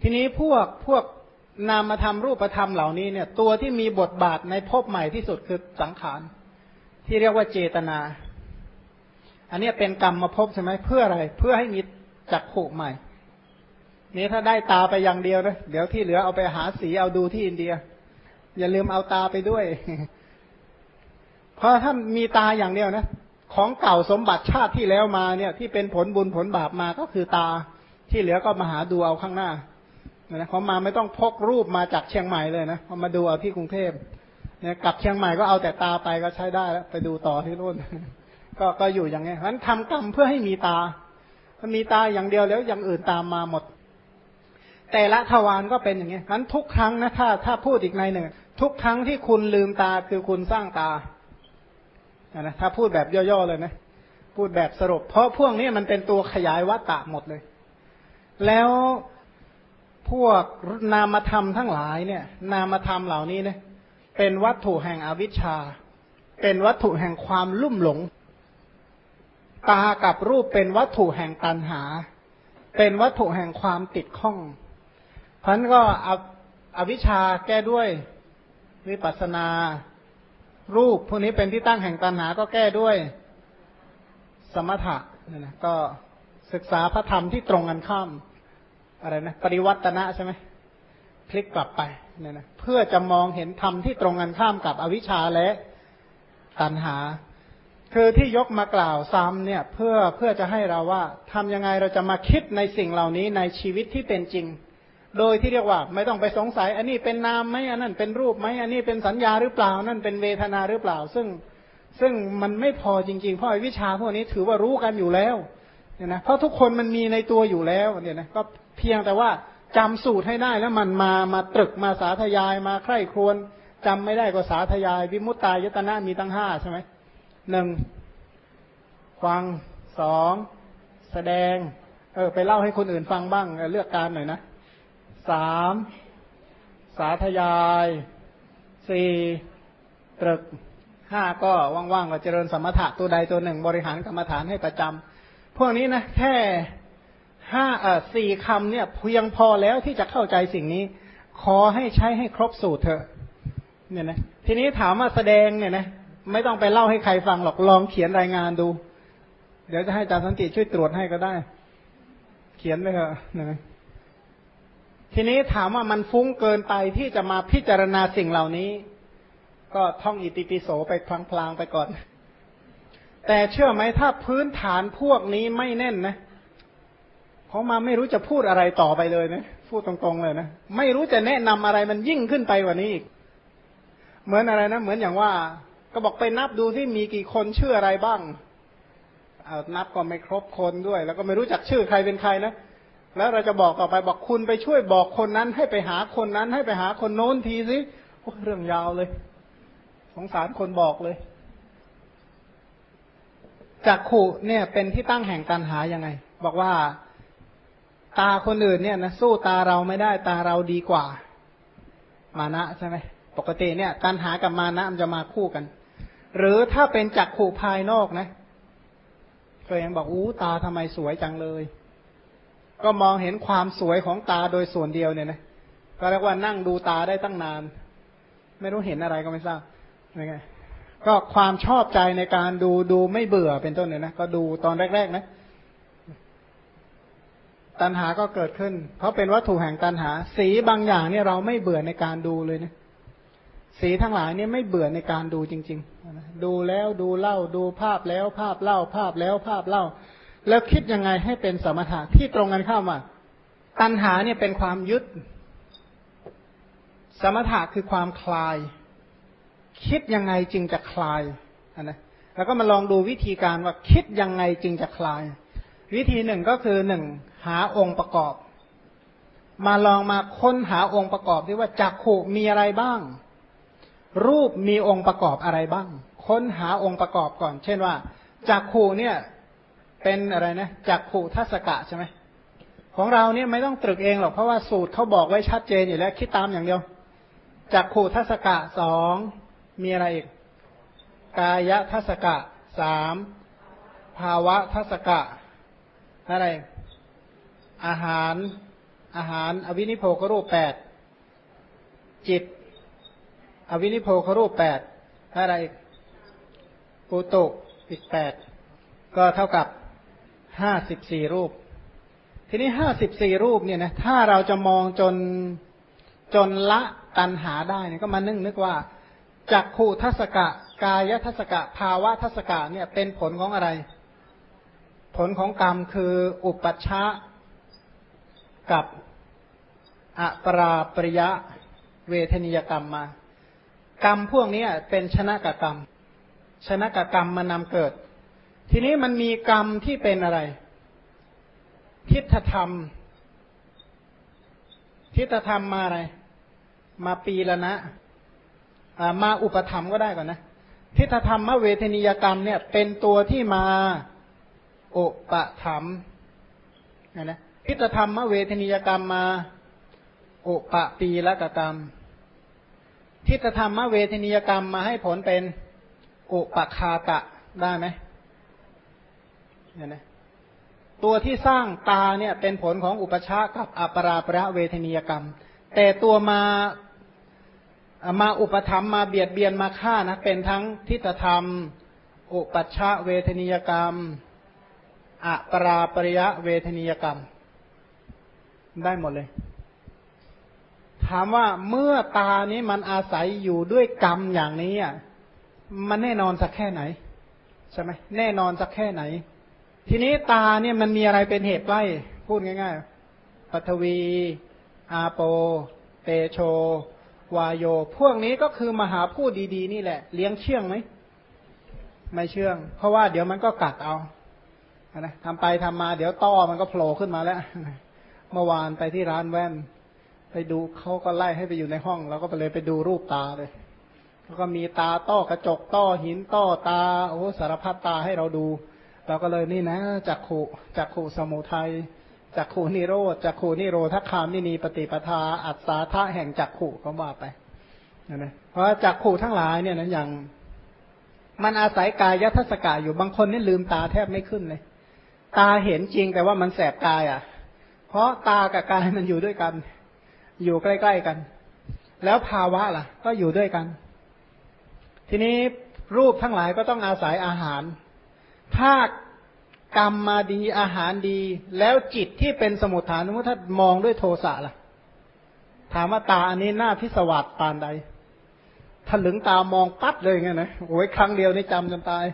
ทีนี้พวกพวกนามธรรมรูปธรรมเหล่านี้เนี่ย ตัวที่มีบทบาทในภพใหม่ที่สุดคือสังขาร ที่เรียกว่าเจตนา อันนี้เป็นกรรมมาพบใช่ไหมเพื่ออะไร เพื่อให้มีจักขู่ใหม่ นี้ถ้าได้ตาไปอย่างเดียวนะเดี๋ยวที่เหลือเอาไปหาสีเอาดูที่อินเดีย อย่าลืมเอาตาไปด้วย เพราะถ้ามีตาอย่างเดียวนะของเก่าสมบัติชาติที่แล้วมาเนี่ย ที่เป็นผลบุญผลบาปมาก็คือตาที่เหลือก็มาหาดูเอาข้างหน้า นะเขามาไม่ต้องพกรูปมาจากเชียงใหม่เลยนะเขามาดูเอาที่กรุงเทพเนี่ยกลับเชียงใหม่ก็เอาแต่ตาไปก็ใช้ได้แล้ว ไปดูต่อที่นู่นก็ก็อยู่อย่างนี้เพราะฉะนั้นทำกรรมเพื่อให้มีตาถ้ามีตาอย่างเดียวแล้วอย่างอื่นตามมาหมด แต่ละทวารก็เป็นอย่างนี้เพราะนั้นทุกครั้งนะถ้าถ้าพูดอีกในหนึ่งทุกครั้งที่คุณลืมตาคือคุณสร้างตานะถ้าพูดแบบย่อๆเลยนะพูดแบบสรุป เพราะพวกนี้มันเป็นตัวขยายวัตตะหมดเลย แล้ว พวกนามธรรมทั้งหลายเนี่ย นามธรรมเหล่านี้เนี่ยเป็นวัตถุแห่งอวิชชา เป็นวัตถุแห่งความลุ่มหลง ตากับรูปเป็นวัตถุแห่งตัณหา เป็นวัตถุแห่งความติดข้องพันก็อวิชชาแก้ด้วยวิปัสนา รูปพวกนี้เป็นที่ตั้งแห่งตัณหาก็แก้ด้วยสมถะนี่นะก็ศึกษาพระธรรมที่ตรงกันข้าม อะไรนะ ปริวัตนะใช่ไหมพลิกกลับไปเนี่ยนะเพื่อจะมองเห็นธรรมที่ตรงกันข้ามกับอวิชชาและตัณหา คือที่ยกมากล่าวซ้ำเนี่ย เพื่อเพื่อจะให้เราว่าทำยังไงเราจะมาคิดในสิ่งเหล่านี้ในชีวิตที่เป็นจริง โดยที่เรียกว่า ไม่ต้องไปสงสัย อันนี้เป็นนามไหมอันนั้นเป็นรูปไหมอันนี้เป็นสัญญาหรือเปล่านั่นเป็นเวทนาหรือเปล่า ซึ่งซึ่งมันไม่พอจริงๆ เพราะวิชาพวกนี้ถือว่ารู้กันอยู่แล้วเนี่ยนะเพราะทุกคนมันมีในตัวอยู่แล้วเนี่ยนะก็ เพียงแต่ว่าจำสูตรให้ได้แล้วมันมามาตรึกมาสาธยายมาใคร่ครวญจำไม่ได้ก็สาธยาย วิมุตตายตนะมีตั้งห้าใช่ไหมหนึ่งฟังสองแสดง เออ ไปเล่าให้คนอื่นฟังบ้างเลือกการหน่อยนะสามสาธยายสี่ตรึกห้าก็ว่างๆก็เจริญสมถะตัวใดตัวหนึ่ง บริหารกรรมฐานให้ประจำพวกนี้นะแค่ ห้าเอ่อสี่คำเนี่ยเพียงพอแล้วที่จะเข้าใจสิ่งนี้ ขอให้ใช้ให้ครบสูตรเถอะเนี่ยนะทีนี้ถามว่าแสดงเนี่ยนะไม่ต้องไปเล่าให้ใครฟังหรอกลองเขียนรายงานดู เดี๋ยวจะให้อาจารย์สันติช่วยตรวจให้ก็ได้ เขียนไปเถอะนะทีนี้ถามว่ามันฟุ้งเกินไปที่จะมาพิจารณาสิ่งเหล่านี้ ก็ท่องอิติปิโสไปพลางๆไปก่อน แต่เชื่อไหมถ้าพื้นฐานพวกนี้ไม่แน่นนะ พอมาไม่รู้จะพูดอะไรต่อไปเลยนะพูดตรงๆเลยนะไม่รู้จะแนะนำอะไรมันยิ่งขึ้นไปกว่านี้อีก เหมือนอะไรนะเหมือนอย่างว่า ก็บอกไปนับดูที่มีกี่คนชื่ออะไรบ้างเอานับก็ไม่ครบคนด้วย แล้วก็ไม่รู้จักชื่อใครเป็นใครนะแล้วเราจะบอกต่อไปบอกคุณไปช่วยบอกคนนั้น ให้ไปหาคนนั้น ให้ไปหาคนโน้นทีสิเรื่องยาวเลย สงสารคนบอกเลยจากขู่เนี่ยเป็นที่ตั้งแห่งการหายังไง บอกว่า ตาคนอื่นเนี่ยนะสู้ตาเราไม่ได้ตาเราดีกว่า มานะใช่ไหมปกติเนี่ยการหากับมานะมันจะมาคู่กัน หรือถ้าเป็นจักขู่ภายนอกนะก็ยังบอกอู้ตาทำไมสวยจังเลย ก็มองเห็นความสวยของตาโดยส่วนเดียวเนี่ยนะก็เรียกว่านั่งดูตาได้ตั้งนาน ไม่รู้เห็นอะไรก็ไม่ทราบยังไงก็ความชอบใจในการดูดูไม่เบื่อเป็นต้นเนี่ยนะก็ดูตอนแรกๆนะ ตัณหาก็เกิดขึ้น เพราะเป็นวัตถุแห่งตัณหา สีบางอย่างเนี่ยเราไม่เบื่อในการดูเลยนะสีทั้งหลายเนี่ยไม่เบื่อในการดูจริงๆ ดูแล้วดูเล่าดูภาพแล้วภาพเล่าภาพแล้วภาพเล่า แล้วคิดยังไงให้เป็นสมถะที่ตรงกันข้ามว่าตัณหาเนี่ยเป็นความยึด สมถะคือความคลาย คิดยังไงจึงจะคลายนะแล้วก็มาลองดูวิธีการว่าคิดยังไงจึงจะคลาย วิธีหนึ่งก็คือหนึ่งหาองค์ประกอบ มาลองมาค้นหาองค์ประกอบที่ว่าจักขู่มีอะไรบ้าง รูปมีองค์ประกอบอะไรบ้าง ค้นหาองค์ประกอบก่อน เช่นว่าจักขูเนี่ยเป็นอะไรนะจักขูทัศกะใช่ไหมของเราเนี่ยไม่ต้องตรึกเองหรอกเพราะว่าสูตรเขาบอกไว้ชัดเจนอยู่แล้วคิดตามอย่างเดียวจักขู่ทัศกะสองมีอะไรอีก กายทัศกะสามภาวะทัศกะ อะไร อาหาร อาหาร อวินิโพครูปแปดจิต อวินิโพครูปแปดอะไรปูตุอีกแปดก็เท่ากับห้าสิบสี่รูป ทีนี้ห้าสิบสี่รูปเนี่ยนะถ้าเราจะมองจนจนละตันหาได้เนี่ยก็มานึกนึกว่าจักขูทัศกะ กายทัศกะ ภาวะทัศกะเนี่ยเป็นผลของอะไร ผลของกรรมคืออุปัชชะกับอปราปริยะเวทนิยกรรมมา กรรมพวกนี้เป็นชนะกกรรม ชนะกกรรมมานำเกิด ทีนี้มันมีกรรมที่เป็นอะไร ทิฏฐธรรม ทิฏฐธรรมมาอะไร มาปีละนะมาอุปธรรมก็ได้ก่อนนะ ทิฏฐธรรมเวทนิยกรรมเนี่ย เป็นตัวที่มา โอุปธรรมนะทิฏฐธรรมเวทนิยกรรมมาโอุปปีละกกรรมทิฏฐธรรมเวทนิยกรรมมาให้ผลเป็นโอุปคาตะได้ไหมเนี่ยนะตัวที่สร้างตาเนี่ยเป็นผลของอุปชากับอัปราประเวทนิยกรรม แต่ตัวมามาอุปธรรมมาเบียดเบียนมาฆ่านะเป็นทั้งทิฏฐธรรม อุปชชะเวทนิยกรรม อัปราปริยะเวทนิยกรรม ได้หมดเลย ถามว่าเมื่อตานี้มันอาศัยอยู่ด้วยกรรมอย่างนี้อะมันแน่นอนสักแค่ไหนใช่ไหมแน่นอนสักแค่ไหน ทีนี้ตาเนี่ยมันมีอะไรเป็นเหตุใกล้พูดง่ายๆปัทวี อาโป เตโช วายโย พวกนี้ก็คือมหาพูดดีๆ นี่แหละ เลี้ยงเชื่องไหม ไม่เชื่อง เพราะว่าเดี๋ยวมันก็กัดเอา นะทำไปทำมา เดี๋ยวต้อมันก็โผล่ขึ้นมาแล้วเมื่อวานไปที่ร้านแว่น ไปดูเขาก็ไล่ให้ไปอยู่ในห้องเราก็ไปเลยไปดูรูปตาเลยแล้วก็มีตาต้อกระจกต้อหินต้อตาโอ้สารพัดตาให้เราดูเราก็เลยนี่นะจักขุจักขุสมุทัยจักขูนิโรธจักขูนิโรธคามินีปฏิปทา อัศาธาแห่งจักขูก็ว่าไปนะเพราะจักขูทั้งหลายเนี่ยนะอย่าง มันอาศัยกายยทัศกาอยู่บางคนนี่ลืมตาแทบไม่ขึ้นเลย ตาเห็นจริงแต่ว่ามันแสบกายอะ เพราะตากับกายมันอยู่ด้วยกัน อยู่ใกล้ๆกัน แล้วภาวะล่ะ ก็อยู่ด้วยกัน ทีนี้รูปทั้งหลายก็ต้องอาศัยอาหาร ถ้ากรรมมาดีอาหารดี แล้วจิตที่เป็นสมุทฐานสมมติถ้ามองด้วยโทสะล่ะ ถามว่าตาอันนี้หน้าพิสวัสปานใดถลึงตามองปั๊ดเลยไงนะโอ้ยครั้งเดียวนี่จำจนตาย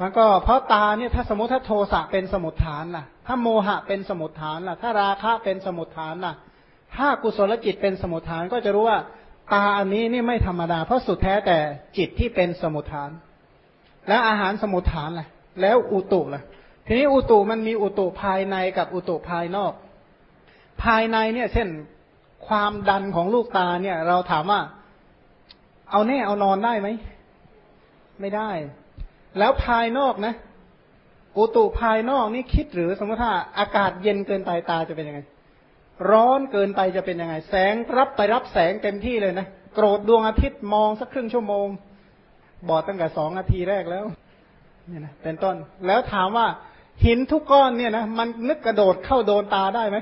มันก็เพราะตาเนี่ยถ้าสมมติถ้าโทสะเป็นสมุทฐานล่ะ ถ้าโมหะเป็นสมุทฐานล่ะ ถ้าราคะเป็นสมุทฐานล่ะ ถ้ากุศลจิตเป็นสมุทฐานก็จะรู้ว่าตาอันนี้นี่ไม่ธรรมดา เพราะสุดแท้แต่จิตที่เป็นสมุทฐาน แล้วอาหารสมุทฐานล่ะ แล้วอุตุล่ะ ทีนี้อุตุมันมีอุตุภายในกับอุตุภายนอก ภายในเนี่ยเช่นความดันของลูกตาเนี่ย เราถามว่า เอาแน่เอานอนได้ไหมไม่ได้ แล้วภายนอกนะอุตุภายนอกนี่คิดหรือสมมติถ้าอากาศเย็นเกินไปตาจะเป็นยังไง ร้อนเกินไปจะเป็นยังไง แสงรับไปรับแสงเต็มที่เลยนะโกรธดวงอาทิตย์มองสักครึ่งชั่วโมง บอดตั้งแต่สองนาทีแรกแล้วเนี่ยนะเป็นต้น แล้วถามว่าหินทุกก้อนเนี่ยนะมันนึกกระโดดเข้าโดนตาได้ไหม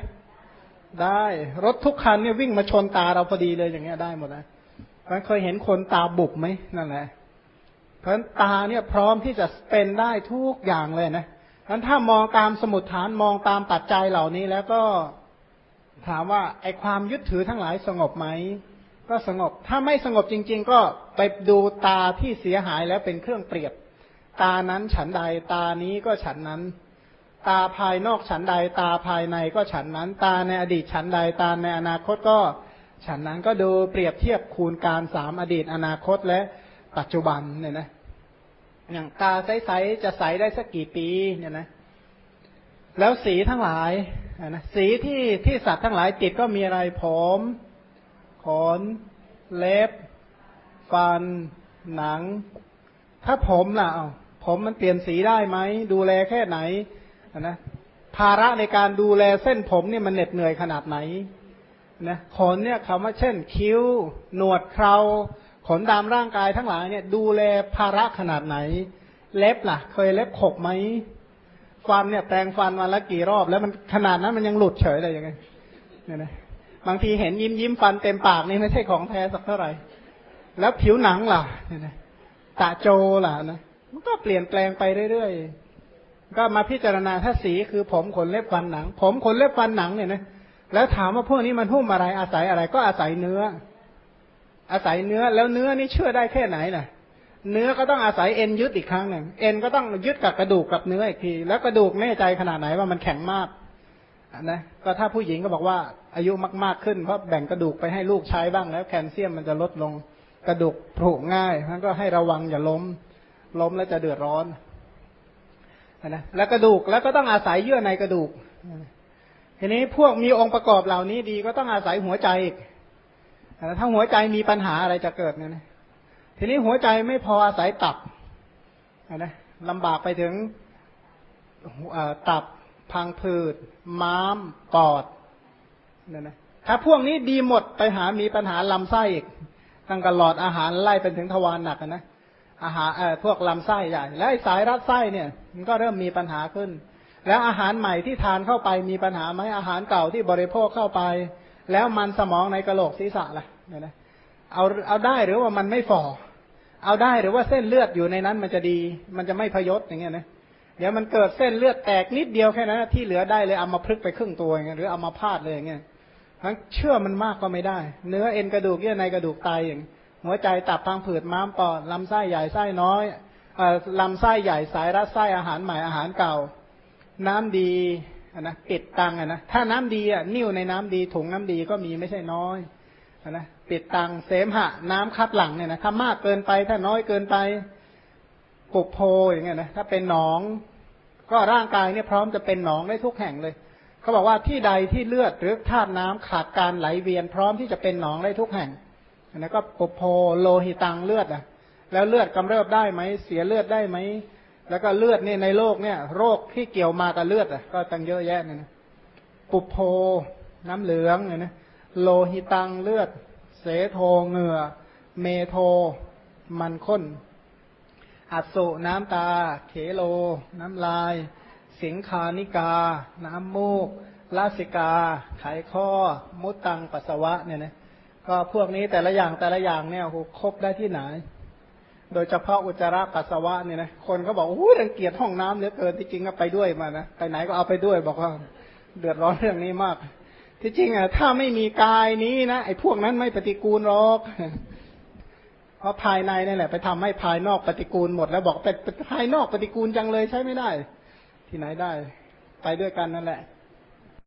ได้รถทุกคันเนี่ยวิ่งมาชนตาเราพอดีเลยอย่างเงี้ยได้หมดนะมันเคยเห็นคนตาบุบไหมนั่นแหละ ราะตาเนี่ยพร้อมที่จะเป็นได้ทุกอย่างเลยนะนั้นถ้ามองตามสมุดฐานมองตามปัจจัยเหล่านี้แล้วก็ถามว่าไอความยึดถือทั้งหลายสงบไหมก็สงบ ถ้าไม่สงบจริง ๆ ก็ไปดูตาที่เสียหายแล้วเป็นเครื่องเปรียบ ตานั้นฉันใดตานี้ก็ฉันนั้น ตาภายนอกฉันใดตาภายในก็ฉันนั้น ตาในอดีตฉันใดตาในอนาคตก็ฉันนั้นก็ดูเปรียบเทียบคูณการสามอดีตอนาคตและปัจจุบันเนี่ยนะ อย่างตาใสๆจะใสได้สักกี่ปีเนี่ยนะ แล้วสีทั้งหลายนะสีที่ที่สัตว์ทั้งหลายติดก็มีอะไรผมขนเล็บ ฟัน หนัง ถ้าผมล่ะเอาผมมันเปลี่ยนสีได้ไหม ดูแลแค่ไหนนะภาระในการดูแลเส้นผมเนี่ยมันเหน็ดเหนื่อยขนาดไหนนะขนเนี่ยคำว่าเช่น คิ้ว หนวดเครา ขนตามร่างกายทั้งหลายเนี่ย ดูแลภาระขนาดไหน เล็บล่ะ เคยเล็บขบไหมฟันเนี่ยแปรงฟันมาแล้วกี่รอบ แล้วมันขนาดนั้นมันยังหลุดเฉยเลยยังไงเนี่ยนะบางทีเห็นยิ้มยิ้มฟันเต็มปากนี่ไม่ใช่ของแท้สักเท่าไหร่ แล้วผิวหนังล่ะเนี่ยนะตาโจล่ะนะมันก็เปลี่ยนแปลงไปเรื่อยๆก็มาพิจารณาถ้าสีคือผมขนเล็บฟันหนัง ผมขนเล็บฟันหนังเนี่ยนะแล้วถามว่าพวกนี้มันหุ้มอะไรอาศัยอะไร ก็อาศัยเนื้อ อาศัยเนื้อแล้วเนื้อนี่เชื่อได้แค่ไหนล่ะ เนื้อก็ต้องอาศัยเอ็นยึดอีกครั้งหนึ่งเอ็นก็ต้องยึดกับกระดูกกับเนื้ออีกที แล้วกระดูกแน่ใจขนาดไหนว่ามันแข็งมากนะก็ถ้าผู้หญิงก็บอกว่าอายุมากๆขึ้นเพราะแบ่งกระดูกไปให้ลูกใช้บ้างแล้วแคลเซียมมันจะลดลงกระดูกผุง่ายมันก็ให้ระวังอย่าล้ม ล้มแล้วจะเดือดร้อนนะแล้วกระดูกแล้วก็ต้องอาศัยเยื่อในกระดูกทีนี้พวกมีองค์ประกอบเหล่านี้ดีก็ต้องอาศัยหัวใจอีก ถ้าหัวใจมีปัญหาอะไรจะเกิดเนี่ยทีนี้หัวใจไม่พออาศัยตับนะลำบากไปถึงตับพังผืด ม้าม ปอดเนี่ยนะถ้าพวกนี้ดีหมดไปหามีปัญหาลำไส้อีกตั้งกระหลอดอาหารไล่เป็นถึงทวารหนักนะอาหารเอ่อพวกลำไส้ใหญ่แล้วสายรัดไส้เนี่ย มันก็เริ่มมีปัญหาขึ้น แล้วอาหารใหม่ที่ทานเข้าไปมีปัญหาไหมอาหารเก่าที่บริโภคเข้าไป แล้วมันสมองในกระโหลกศีรษะล่ะเนี่ยนะเอาเอาได้หรือว่ามันไม่ฝ่อเอาได้หรือว่าเส้นเลือดอยู่ในนั้นมันจะดี มันจะไม่พยศอย่างเงี้ยนะเดี๋ยวมันเกิดเส้นเลือดแตกนิดเดียวแค่นั้นที่เหลือได้เลยเอามาพลึกไปครึ่งตัวอย่างเงี้ยหรือเอามาพาดเลยอย่างเงี้ยทั้งเชื่อมันมากก็ไม่ได้ เนื้อเอ็นกระดูกเยื่อในกระดูกไตอย่างหัวใจตับพังผืดม้ามปอดลำไส้ใหญ่ไส้น้อยอลำไส้ใหญ่สายรัดไส้อาหารใหม่อาหารเก่า น้ำดี นะปิดตังอะนะถ้าน้ำดีอะนิ่วในน้ำดีถุงน้ำดีก็มีไม่ใช่น้อยอะนะปิดตังเสมหะ น้ำคัดหลังเนี่ยนะถ้ามากเกินไป ถ้าน้อยเกินไปปุบโพอย่างเงี้ยนะถ้าเป็นหนอง ก็ร่างกายเนี่ยพร้อมจะเป็นหนองได้ทุกแห่งเลยเขาบอกว่าที่ใดที่เลือดหรือธาตุน้ำขาดการไหลเวียน พร้อมที่จะเป็นหนองได้ทุกแห่งอันนั้นก็ปุบโพโลหิตังเลือดอะ แล้วเลือดกำเริบได้ไหมเสียเลือดได้ไหม แล้วก็เลือดนี่ในโลกเนี่ย โรคที่เกี่ยวมากับเลือดอะก็ตั้งเยอะแยะเนี่ยนะปุโพน้ำเหลืองเนี่ยนะโลหิตังเลือด เสโทเหงื่อ เมโท มันข้น อัสุน้ำตา เขโล น้ำลาย สิงคานิกา น้ำมูกลาสิกา ไขข้อ มุตังปัสสาวะเนี่ยนะก็พวกนี้แต่ละอย่างแต่ละอย่างเนี่ยโหครบได้ที่ไหน โดยเฉพาะอุจจาระปัสสาวะเนี่ยนะคนก็บอกโอ้รังเกียจห้องน้ำเหลือเกินที่จริงก็ไปด้วยมานะไปไหนก็เอาไปด้วยบอกว่าเดือดร้อนเรื่องนี้มาก ที่จริงอะถ้าไม่มีกายนี้นะไอ้พวกนั้นไม่ปฏิกูลหรอกเพราะภายในนั่นแหละ ไปทำให้ภายนอกปฏิกูลหมดแล้วบอกแต่ภายนอกปฏิกูลจังเลยใช้ไม่ได้ ที่ไหนได้ ไปด้วยกันนั่นแหละ